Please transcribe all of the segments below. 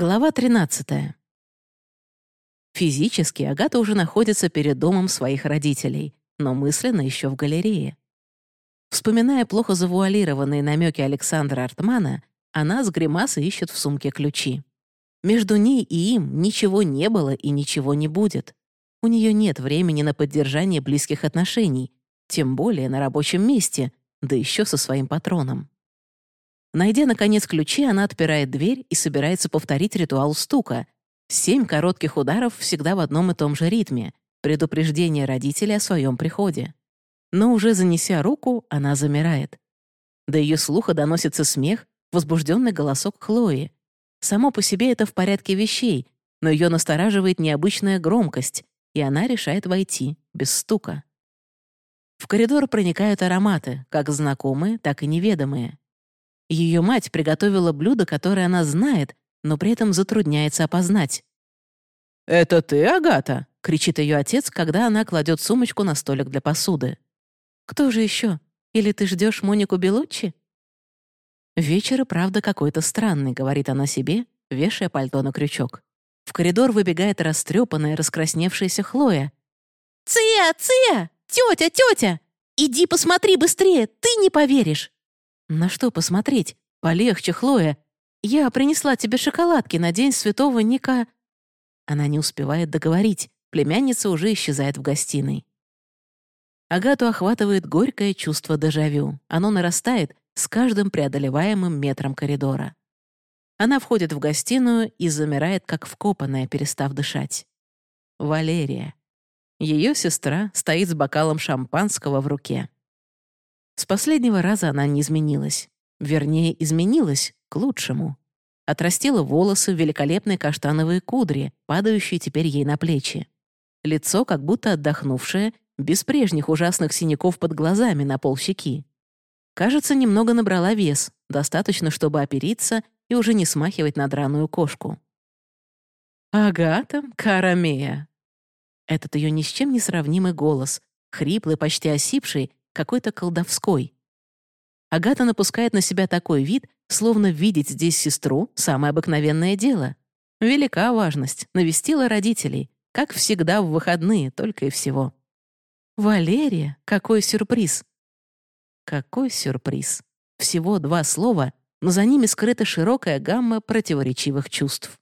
Глава 13. Физически Агата уже находится перед домом своих родителей, но мысленно еще в галерее. Вспоминая плохо завуалированные намеки Александра Артмана, она с гримасой ищет в сумке ключи. Между ней и им ничего не было и ничего не будет. У нее нет времени на поддержание близких отношений, тем более на рабочем месте, да еще со своим патроном. Найдя, наконец, ключи, она отпирает дверь и собирается повторить ритуал стука. Семь коротких ударов всегда в одном и том же ритме, предупреждение родителей о своем приходе. Но уже занеся руку, она замирает. До ее слуха доносится смех, возбужденный голосок Хлои. Само по себе это в порядке вещей, но ее настораживает необычная громкость, и она решает войти, без стука. В коридор проникают ароматы, как знакомые, так и неведомые. Ее мать приготовила блюдо, которое она знает, но при этом затрудняется опознать. «Это ты, Агата?» — кричит ее отец, когда она кладет сумочку на столик для посуды. «Кто же еще? Или ты ждешь Монику Белуччи?» «Вечер правда какой-то странный», — говорит она себе, вешая пальто на крючок. В коридор выбегает растрепанная, раскрасневшаяся Хлоя. «Ция! Ция! Тетя, тетя! Иди посмотри быстрее, ты не поверишь!» «На что посмотреть? Полегче, Хлоя. Я принесла тебе шоколадки на день святого Ника...» Она не успевает договорить. Племянница уже исчезает в гостиной. Агату охватывает горькое чувство дежавю. Оно нарастает с каждым преодолеваемым метром коридора. Она входит в гостиную и замирает, как вкопанная, перестав дышать. Валерия. Ее сестра стоит с бокалом шампанского в руке. С последнего раза она не изменилась. Вернее, изменилась к лучшему. Отрастила волосы в великолепные каштановые кудри, падающие теперь ей на плечи. Лицо как будто отдохнувшее, без прежних ужасных синяков под глазами на полщеки. Кажется, немного набрала вес, достаточно, чтобы опериться и уже не смахивать на драную кошку. «Агата Карамея». Этот ее ни с чем не сравнимый голос, хриплый, почти осипший, какой-то колдовской. Агата напускает на себя такой вид, словно видеть здесь сестру — самое обыкновенное дело. Велика важность, навестила родителей, как всегда в выходные, только и всего. «Валерия, какой сюрприз!» Какой сюрприз! Всего два слова, но за ними скрыта широкая гамма противоречивых чувств.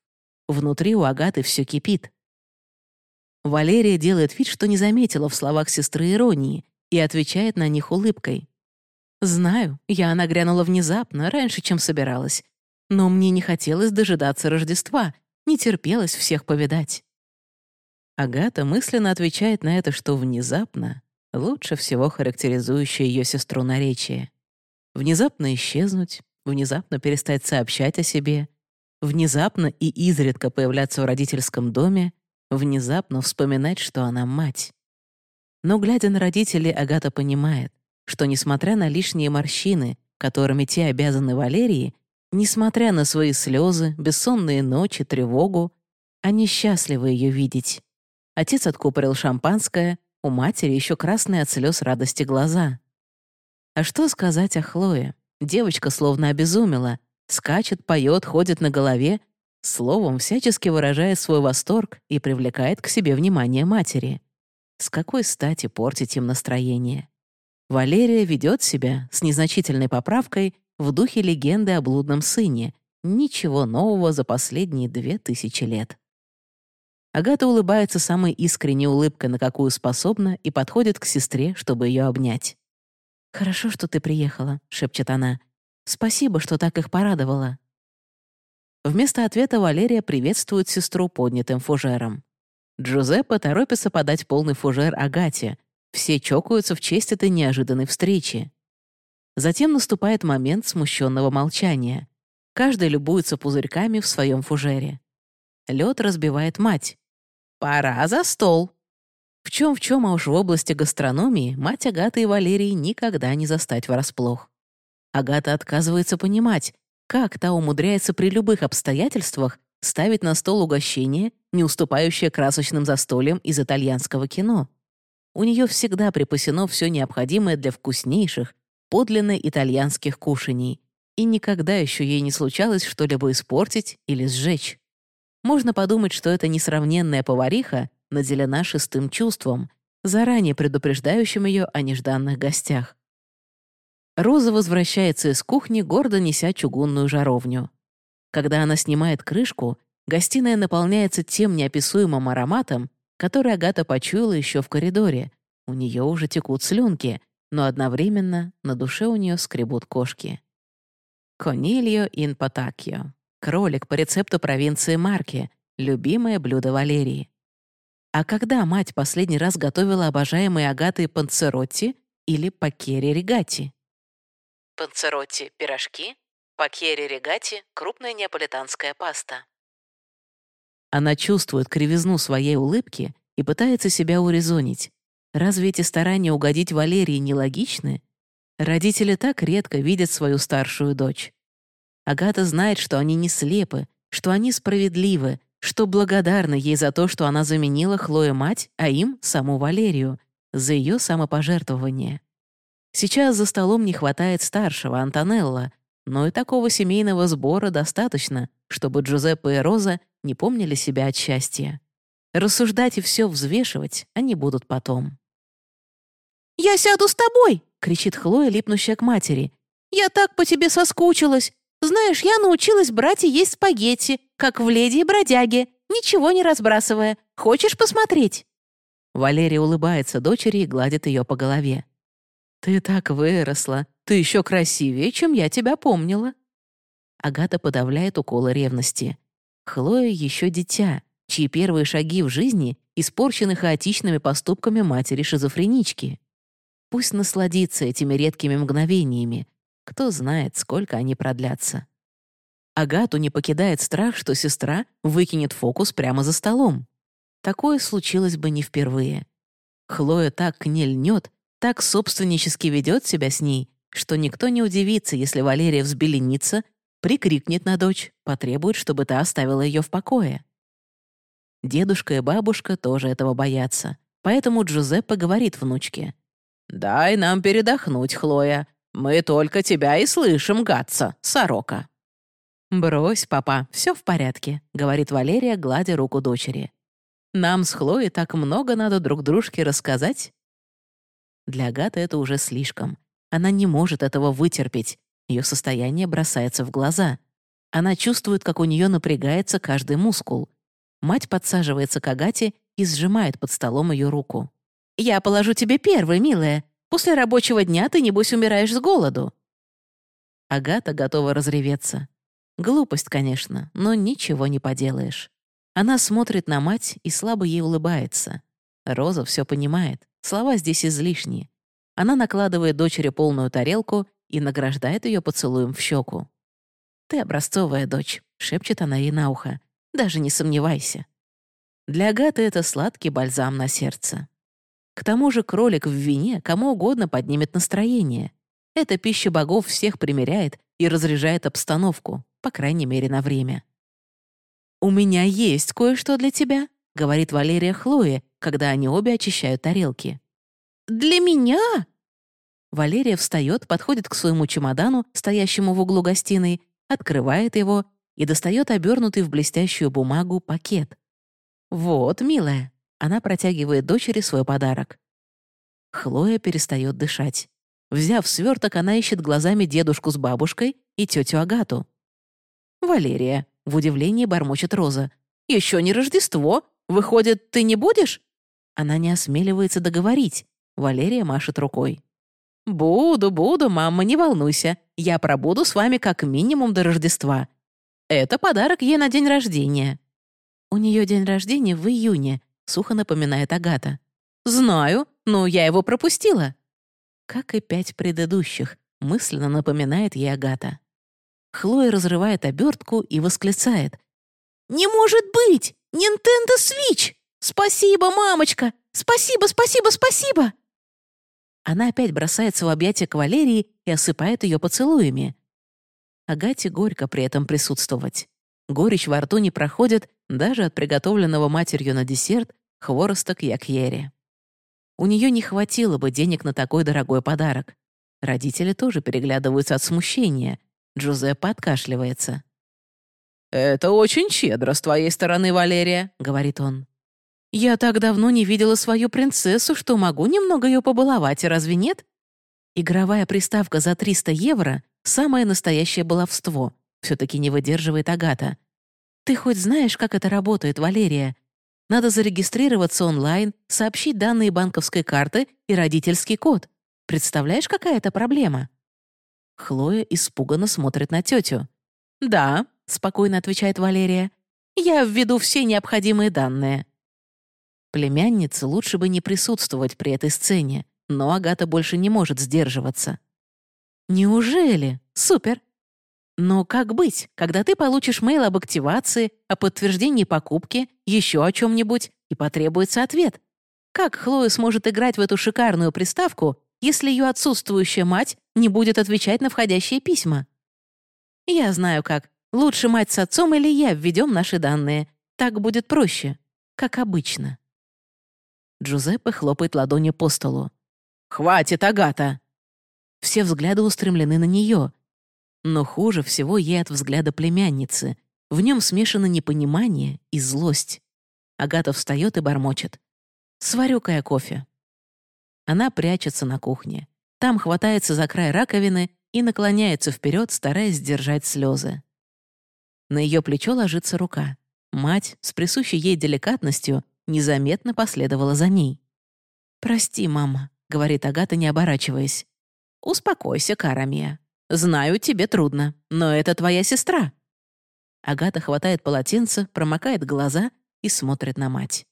Внутри у Агаты все кипит. Валерия делает вид, что не заметила в словах сестры иронии, и отвечает на них улыбкой. «Знаю, я нагрянула внезапно, раньше, чем собиралась. Но мне не хотелось дожидаться Рождества, не терпелось всех повидать». Агата мысленно отвечает на это, что внезапно лучше всего характеризующее ее сестру наречие. Внезапно исчезнуть, внезапно перестать сообщать о себе, внезапно и изредка появляться в родительском доме, внезапно вспоминать, что она мать. Но, глядя на родителей, Агата понимает, что, несмотря на лишние морщины, которыми те обязаны Валерии, несмотря на свои слезы, бессонные ночи, тревогу, они счастливы ее видеть. Отец откупорил шампанское, у матери еще красные от слез радости глаза. А что сказать о Хлое? Девочка словно обезумела, скачет, поет, ходит на голове, словом, всячески выражает свой восторг и привлекает к себе внимание матери. С какой стати портить им настроение? Валерия ведет себя с незначительной поправкой в духе легенды о блудном сыне. Ничего нового за последние две тысячи лет. Агата улыбается самой искренней улыбкой, на какую способна, и подходит к сестре, чтобы ее обнять. «Хорошо, что ты приехала», — шепчет она. «Спасибо, что так их порадовала». Вместо ответа Валерия приветствует сестру поднятым фужером. Джузеппе торопится подать полный фужер Агате. Все чокаются в честь этой неожиданной встречи. Затем наступает момент смущенного молчания. Каждый любуется пузырьками в своем фужере. Лед разбивает мать. «Пора за стол!» В чем в чем, а уж в области гастрономии мать Агаты и Валерии никогда не застать врасплох. Агата отказывается понимать, как та умудряется при любых обстоятельствах ставить на стол угощение, не уступающее красочным застольям из итальянского кино. У нее всегда припасено все необходимое для вкуснейших, подлинно итальянских кушаний, и никогда еще ей не случалось что-либо испортить или сжечь. Можно подумать, что эта несравненная повариха наделена шестым чувством, заранее предупреждающим ее о нежданных гостях. Роза возвращается из кухни, гордо неся чугунную жаровню. Когда она снимает крышку, гостиная наполняется тем неописуемым ароматом, который Агата почуяла еще в коридоре. У нее уже текут слюнки, но одновременно на душе у нее скребут кошки. Конильо ин Потакьо. Кролик по рецепту провинции Марки, любимое блюдо Валерии. А когда мать последний раз готовила обожаемые Агаты панцеротти или пакери регати? Панцеротти — пирожки, пакери регати — крупная неаполитанская паста. Она чувствует кривизну своей улыбки и пытается себя урезонить. Разве эти старания угодить Валерии нелогичны? Родители так редко видят свою старшую дочь. Агата знает, что они не слепы, что они справедливы, что благодарны ей за то, что она заменила Хлое мать, а им — саму Валерию, за ее самопожертвование. Сейчас за столом не хватает старшего, Антонелла, но и такого семейного сбора достаточно, чтобы Джузеппе и Роза не помнили себя от счастья. Рассуждать и все взвешивать они будут потом. «Я сяду с тобой!» — кричит Хлоя, липнущая к матери. «Я так по тебе соскучилась! Знаешь, я научилась брать и есть спагетти, как в «Леди и бродяге», ничего не разбрасывая. Хочешь посмотреть?» Валерия улыбается дочери и гладит ее по голове. «Ты так выросла. Ты еще красивее, чем я тебя помнила». Агата подавляет уколы ревности. Хлоя еще дитя, чьи первые шаги в жизни испорчены хаотичными поступками матери-шизофренички. Пусть насладится этими редкими мгновениями. Кто знает, сколько они продлятся. Агату не покидает страх, что сестра выкинет фокус прямо за столом. Такое случилось бы не впервые. Хлоя так к ней льнет, так собственнически ведет себя с ней, что никто не удивится, если Валерия взбеленится, прикрикнет на дочь, потребует, чтобы та оставила ее в покое. Дедушка и бабушка тоже этого боятся, поэтому Джузеппе говорит внучке. «Дай нам передохнуть, Хлоя. Мы только тебя и слышим, гадца, сорока». «Брось, папа, все в порядке», — говорит Валерия, гладя руку дочери. «Нам с Хлоей так много надо друг дружке рассказать». Для Агаты это уже слишком. Она не может этого вытерпеть. Ее состояние бросается в глаза. Она чувствует, как у нее напрягается каждый мускул. Мать подсаживается к Агате и сжимает под столом ее руку. «Я положу тебе первый, милая. После рабочего дня ты, небось, умираешь с голоду». Агата готова разреветься. Глупость, конечно, но ничего не поделаешь. Она смотрит на мать и слабо ей улыбается. Роза все понимает. Слова здесь излишние. Она накладывает дочери полную тарелку и награждает ее поцелуем в щеку. «Ты образцовая дочь», — шепчет она ей на ухо. «Даже не сомневайся». Для Агаты это сладкий бальзам на сердце. К тому же кролик в вине кому угодно поднимет настроение. Эта пища богов всех примеряет и разряжает обстановку, по крайней мере, на время. «У меня есть кое-что для тебя», — говорит Валерия Хлое, когда они обе очищают тарелки. «Для меня?» Валерия встает, подходит к своему чемодану, стоящему в углу гостиной, открывает его и достает обернутый в блестящую бумагу пакет. «Вот, милая, она протягивает дочери свой подарок. Хлоя перестает дышать. Взяв сверток, она ищет глазами дедушку с бабушкой и тетю Агату. «Валерия», — в удивлении бормочет Роза. «Еще не Рождество. Выходит, ты не будешь?» Она не осмеливается договорить. Валерия машет рукой. «Буду, буду, мама, не волнуйся. Я пробуду с вами как минимум до Рождества. Это подарок ей на день рождения». У нее день рождения в июне, сухо напоминает Агата. «Знаю, но я его пропустила». Как и пять предыдущих, мысленно напоминает ей Агата. Хлоя разрывает обертку и восклицает. «Не может быть! Nintendo Switch! Спасибо, мамочка! Спасибо, спасибо, спасибо!» Она опять бросается в объятия к Валерии и осыпает ее поцелуями. Агате горько при этом присутствовать. Горечь во рту не проходит даже от приготовленного матерью на десерт хвороста к якьере. У нее не хватило бы денег на такой дорогой подарок. Родители тоже переглядываются от смущения. Джузеппе откашливается. «Это очень щедро с твоей стороны, Валерия», — говорит он. «Я так давно не видела свою принцессу, что могу немного ее побаловать, разве нет?» Игровая приставка за 300 евро — самое настоящее баловство. Все-таки не выдерживает Агата. «Ты хоть знаешь, как это работает, Валерия? Надо зарегистрироваться онлайн, сообщить данные банковской карты и родительский код. Представляешь, какая это проблема?» Хлоя испуганно смотрит на тетю. «Да», — спокойно отвечает Валерия, «я введу все необходимые данные». Племяннице лучше бы не присутствовать при этой сцене, но Агата больше не может сдерживаться. «Неужели? Супер! Но как быть, когда ты получишь мейл об активации, о подтверждении покупки, еще о чем-нибудь, и потребуется ответ? Как Хлоя сможет играть в эту шикарную приставку, если ее отсутствующая мать не будет отвечать на входящие письма? Я знаю как. Лучше мать с отцом или я введем наши данные. Так будет проще. Как обычно. Джузеппе хлопает ладонью по столу. «Хватит, Агата!» Все взгляды устремлены на нее. Но хуже всего ей от взгляда племянницы. В нем смешано непонимание и злость. Агата встает и бормочет. «Сварю-ка я кофе». Она прячется на кухне. Там хватается за край раковины и наклоняется вперед, стараясь сдержать слезы. На ее плечо ложится рука. Мать, с присущей ей деликатностью, незаметно последовала за ней. «Прости, мама», — говорит Агата, не оборачиваясь. «Успокойся, Карамия. Знаю, тебе трудно, но это твоя сестра». Агата хватает полотенце, промокает глаза и смотрит на мать.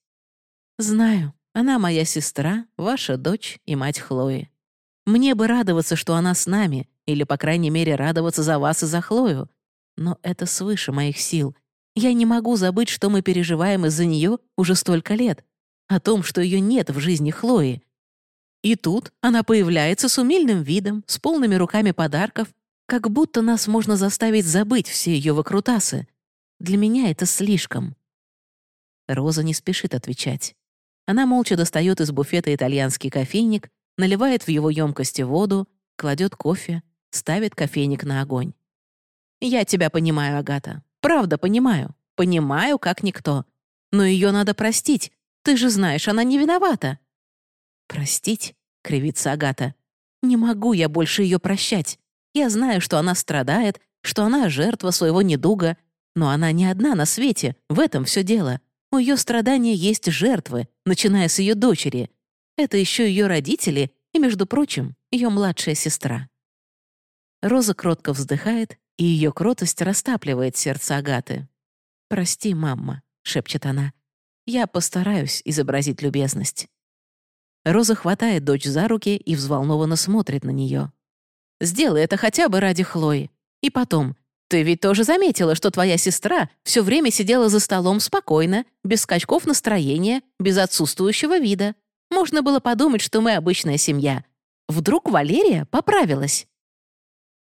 «Знаю, она моя сестра, ваша дочь и мать Хлои. Мне бы радоваться, что она с нами, или, по крайней мере, радоваться за вас и за Хлою. Но это свыше моих сил. Я не могу забыть, что мы переживаем из-за нее уже столько лет. О том, что ее нет в жизни Хлои, и тут она появляется с умильным видом, с полными руками подарков, как будто нас можно заставить забыть все ее выкрутасы. Для меня это слишком. Роза не спешит отвечать. Она молча достает из буфета итальянский кофейник, наливает в его емкости воду, кладет кофе, ставит кофейник на огонь. «Я тебя понимаю, Агата. Правда понимаю. Понимаю, как никто. Но ее надо простить. Ты же знаешь, она не виновата. «Простить?» — кривится Агата. «Не могу я больше ее прощать. Я знаю, что она страдает, что она жертва своего недуга, но она не одна на свете, в этом все дело. У ее страдания есть жертвы, начиная с ее дочери. Это еще ее родители и, между прочим, ее младшая сестра». Роза кротко вздыхает, и ее кротость растапливает сердце Агаты. «Прости, мама», — шепчет она. «Я постараюсь изобразить любезность». Роза хватает дочь за руки и взволнованно смотрит на нее. «Сделай это хотя бы ради Хлои. И потом, ты ведь тоже заметила, что твоя сестра все время сидела за столом спокойно, без скачков настроения, без отсутствующего вида. Можно было подумать, что мы обычная семья. Вдруг Валерия поправилась?»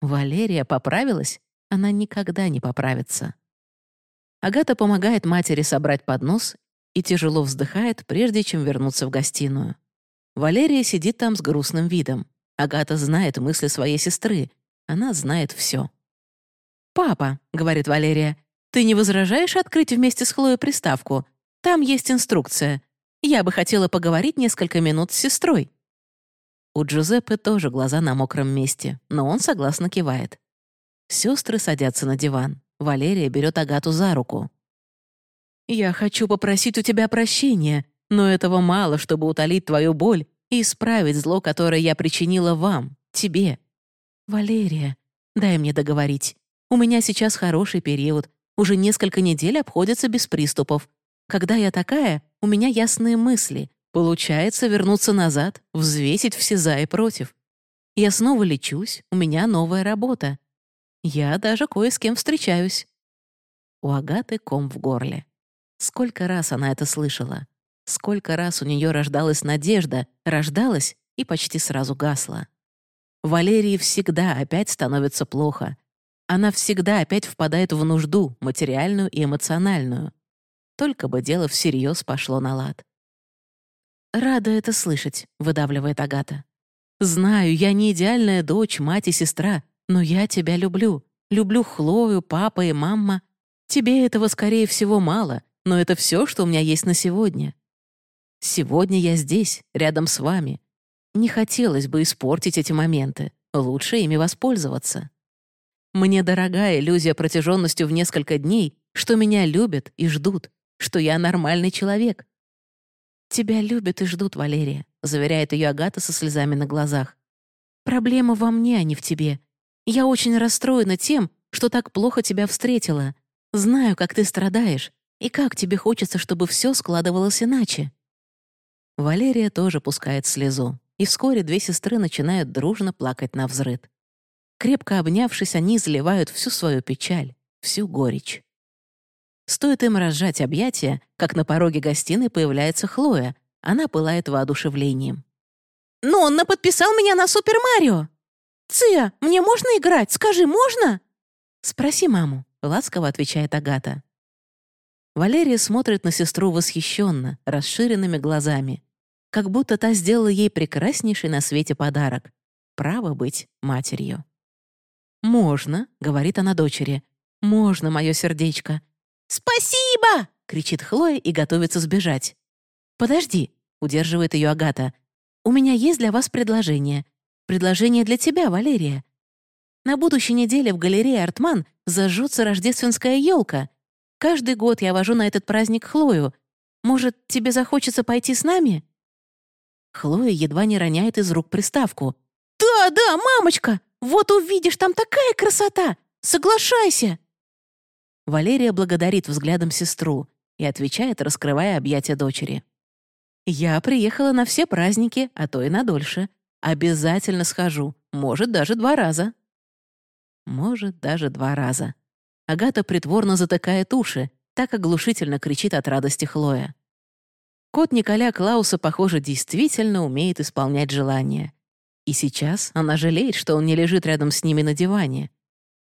Валерия поправилась? Она никогда не поправится. Агата помогает матери собрать поднос и тяжело вздыхает, прежде чем вернуться в гостиную. Валерия сидит там с грустным видом. Агата знает мысли своей сестры. Она знает все. «Папа», — говорит Валерия, — «ты не возражаешь открыть вместе с Хлоей приставку? Там есть инструкция. Я бы хотела поговорить несколько минут с сестрой». У Джузеппе тоже глаза на мокром месте, но он согласно кивает. Сестры садятся на диван. Валерия берет Агату за руку. «Я хочу попросить у тебя прощения», но этого мало, чтобы утолить твою боль и исправить зло, которое я причинила вам, тебе. Валерия, дай мне договорить. У меня сейчас хороший период. Уже несколько недель обходятся без приступов. Когда я такая, у меня ясные мысли. Получается вернуться назад, взвесить все за и против. Я снова лечусь, у меня новая работа. Я даже кое с кем встречаюсь. У Агаты ком в горле. Сколько раз она это слышала. Сколько раз у нее рождалась надежда, рождалась и почти сразу гасла. Валерии всегда опять становится плохо. Она всегда опять впадает в нужду, материальную и эмоциональную. Только бы дело всерьез пошло на лад. «Рада это слышать», — выдавливает Агата. «Знаю, я не идеальная дочь, мать и сестра, но я тебя люблю. Люблю Хлою, папа и мама. Тебе этого, скорее всего, мало, но это все, что у меня есть на сегодня. Сегодня я здесь, рядом с вами. Не хотелось бы испортить эти моменты. Лучше ими воспользоваться. Мне дорога иллюзия протяженностью в несколько дней, что меня любят и ждут, что я нормальный человек. «Тебя любят и ждут, Валерия», — заверяет ее Агата со слезами на глазах. «Проблема во мне, а не в тебе. Я очень расстроена тем, что так плохо тебя встретила. Знаю, как ты страдаешь, и как тебе хочется, чтобы все складывалось иначе». Валерия тоже пускает слезу, и вскоре две сестры начинают дружно плакать на взрыд. Крепко обнявшись, они заливают всю свою печаль, всю горечь. Стоит им разжать объятия, как на пороге гостиной появляется Хлоя. Она пылает воодушевлением. «Но он наподписал меня на Супер Марио!» «Ция, мне можно играть? Скажи, можно?» «Спроси маму», — ласково отвечает Агата. Валерия смотрит на сестру восхищенно, расширенными глазами, как будто та сделала ей прекраснейший на свете подарок — право быть матерью. «Можно», — говорит она дочери, — «можно, мое сердечко». «Спасибо!» — кричит Хлоя и готовится сбежать. «Подожди», — удерживает ее Агата. «У меня есть для вас предложение. Предложение для тебя, Валерия. На будущей неделе в галерее «Артман» зажжется рождественская елка. Каждый год я вожу на этот праздник Хлою. Может, тебе захочется пойти с нами?» Хлоя едва не роняет из рук приставку. «Да, да, мамочка! Вот увидишь, там такая красота! Соглашайся!» Валерия благодарит взглядом сестру и отвечает, раскрывая объятия дочери. «Я приехала на все праздники, а то и на дольше. Обязательно схожу, может, даже два раза». Может, даже два раза. Агата притворно затыкает уши, так оглушительно кричит от радости Хлоя. Кот Николя Клауса, похоже, действительно умеет исполнять желания. И сейчас она жалеет, что он не лежит рядом с ними на диване.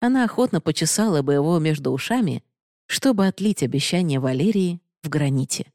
Она охотно почесала бы его между ушами, чтобы отлить обещание Валерии в граните.